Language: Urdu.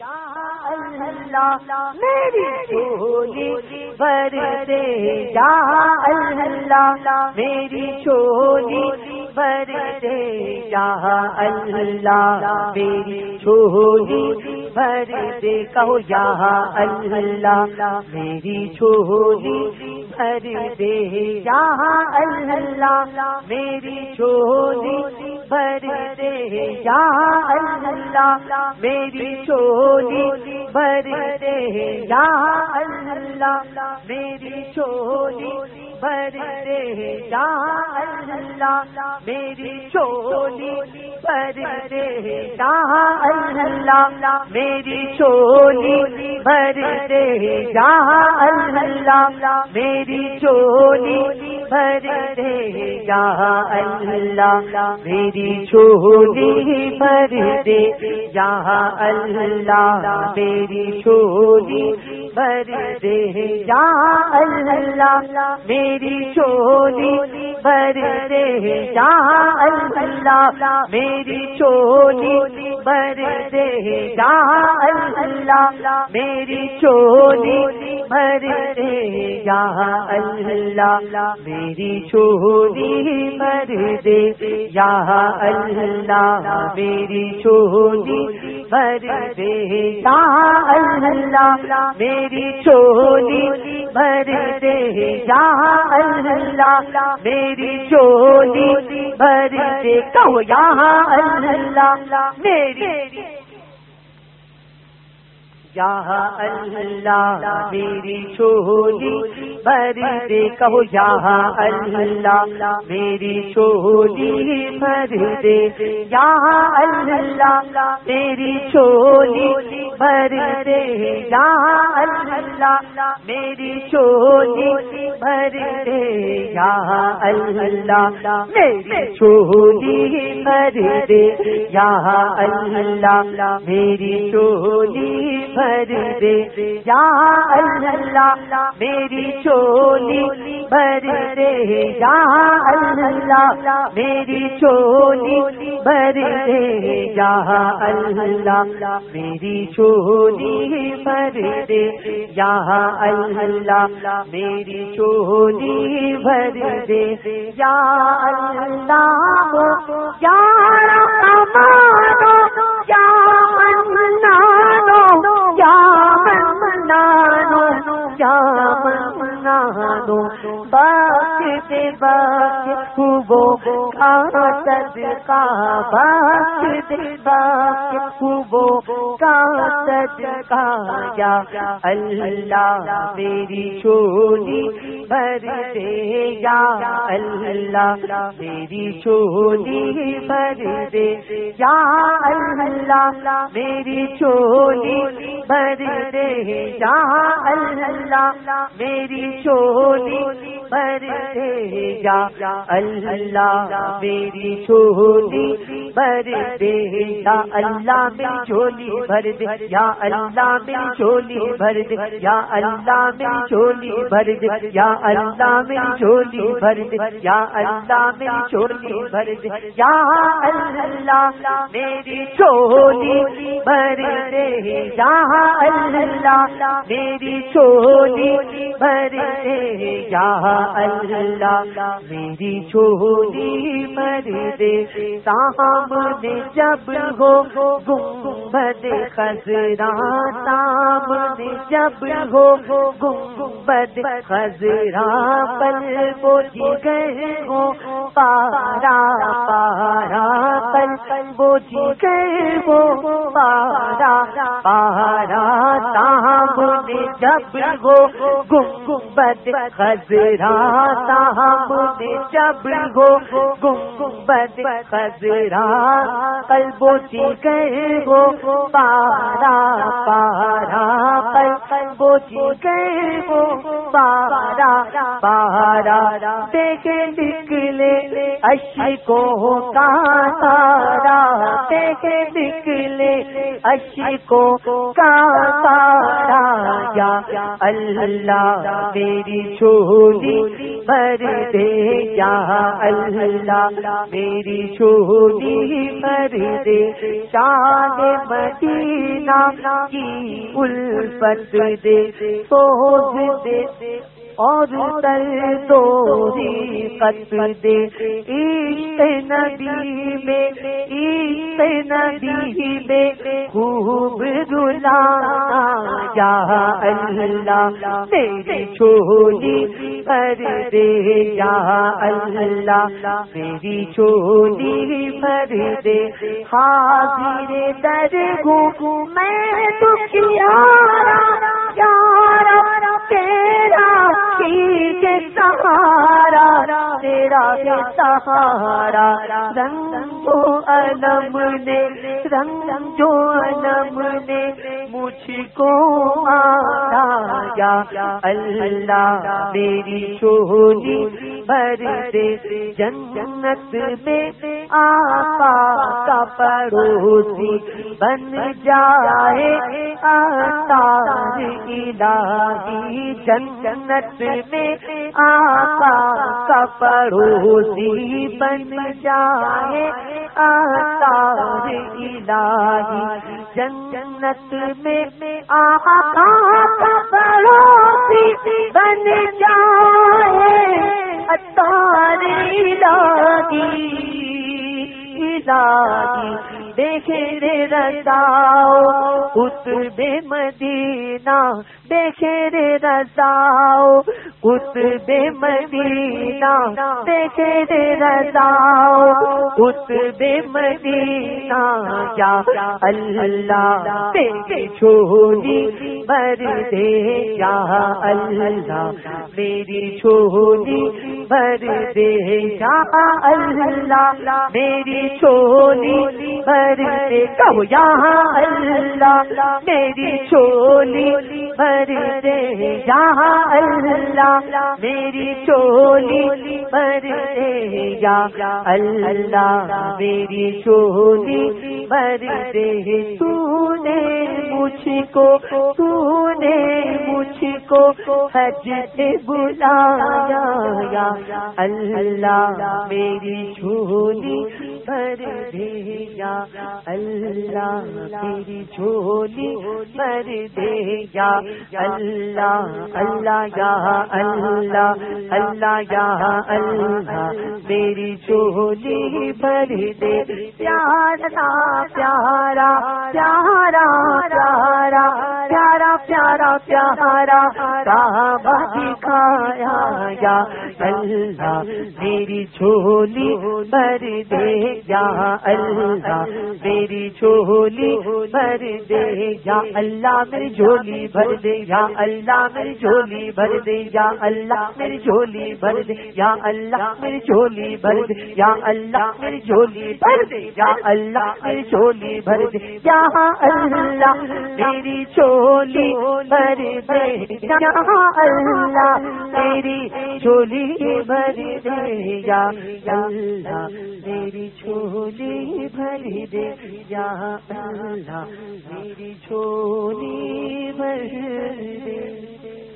اللہ، میری چولی بھر دے۔ یا اللہ، میری چولی بھر دے۔ یا اللہ، میری چولی بھر دے۔ کہو، یا اللہ، میری چولی بھر دے۔ یا اللہ، میری چولی بھر دے یا اللہ میری چولی بھر دے یا اللہ میری چولی بھر دے یا اللہ میری چولی بھر دے یا اللہ میری چولی بھر دے یا اللہ میری چولی بھر دے یا اللہ، میری چولی بھر دے یا اللہ، میری چولی بھر دے یا اللہ، میری چولی بھر دے یا اللہ، میری چولی بھر دے یا اللہ میری چولی بھر دے یا اللہ میری چولی بھر دے یا اللہ میری چولی بھر دے یا اللہ میری چولی بھر دے یا اللہ میری چولی بھر دے۔ کہو یا اللہ میری یا اللہ میری چولی بھر دے کہو یا اللہ میری چولی بھر دے یا اللہ میری چولی بھر دے یا اللہ میری چولی بھر دے یا اللہ میری چولی بھر دے یا اللہ میری چولی بھر دے یا اللہ، میری چولی بھر دے یا اللہ، میری چولی بھر دے یا اللہ، میری چولی بھر دے یا اللہ، میری چولی بھر دے یا اللہ، یا باق وہ کھا خوبو کا صدقہ بخش کا صدقہ، یا اللہ میری چولی بھر دے، یا اللہ میری چولی بھر دے، یا اللہ میری چولی بھر دے، یا اللہ میری چولی بھر دے، یا اللہ میری جھولی بھر دے۔ یا اللہ میں جھولی بھر دے۔ یا اللہ میں جھولی بھر دے۔ یا اللہ میں جھولی بھر دے۔ یا اللہ میں جھولی بھر دے۔ یا اللہ میں جھولی بھر دے۔ یا اللہ میری جھولی بھر دے۔ یا اللہ میری جھولی بھر دے۔ یا اللہ میری جھولی بھر دے سامنے جب ہو، گنبد خزرا سامنے جب ہو، گنبد خزرا پل بوجھ گئے ہو پارا پارا پل تن بوجھی گئے وہ پارا پارا تاہم نے جب وہ گنگبد خزرا تاہم نے جب وہ گنگبد خزرا جی کل بوجھی گئے وہ پارا پارا پل بوجھی گئے وہ جی پارا پارا دیکھے نکلے اشی کو کا تارا؟ دیکھے نکلے اشکو کا تارا یا اللہ میری چھوڑی بھر دے یا اللہ میری چھوڑی بھر دے۔ شان مدینہ کی الفت دے سوز دے۔ اور تر دوری قط دے۔ عشق نبی میں، عشق نبی میں خوب رلا یا اللہ، تیری چھوڑی پر دے۔ یا اللہ میری چھوڑی پر دے۔ حاضر در گو میں دکھیارا یارا تیرا سہارا تیرا سہارا، رنگ علم نے، رنگ جو علم نے مجھ کو یا اللہ میری چوری بھر دے جنت میں آقا کا پڑوسی بن جائے آتار الہی جنت میں آقا کا پڑوسی بن جائے آتار الہی جنت میں آقا کا پڑوسی بن جائے اتاری الہی الہی دیکھے رضاؤ اس بے مدینہ دیکھے رضاؤ اس بے مدینہ دیکھے رے رضاؤ اس بے مدینہ یا اللہ تیری چھوڑی بھر دے، یا اللہ میری چھوڑی بھر دے، یا اللہ میری چھوڑی بھر دے کہو یہاں اللہ میری چولی بھر دے یہاں اللہ میری چولی بھر دے یا اللہ میری چولی بھر دے تو نے مجھ کو تو نے مجھ کو حج سے بلایا یا اللہ میری چولی بھر دے یا اللہ تیری جھولی بھر دے یا اللہ اللہ یا اللہ اللہ یا اللہ، میری جھولی بھر دے۔ پیارا پیارا پیارا پیارا پیارا پیارا پیارا، کعبہ دکھایا یا اللہ، میری جھولی بھر دے۔ یا اللہ، میری جھولی بھر دے، یا اللہ، میری جھولی بھر دے، یا اللہ، میری جھولی بھر دے، یا اللہ، میری جھولی بھر دے، یا اللہ، میری جھولی بھر دے، یا اللہ، میری جھولی بھر دے، یا اللہ، میری جھولی بھر دے، یا اللہ، میری جھولی بھر دے، یا اللہ میری چھولی بھر دے یا اللہ، میری چھولی بھر دے یا اللہ، میری چھولی بھر دے۔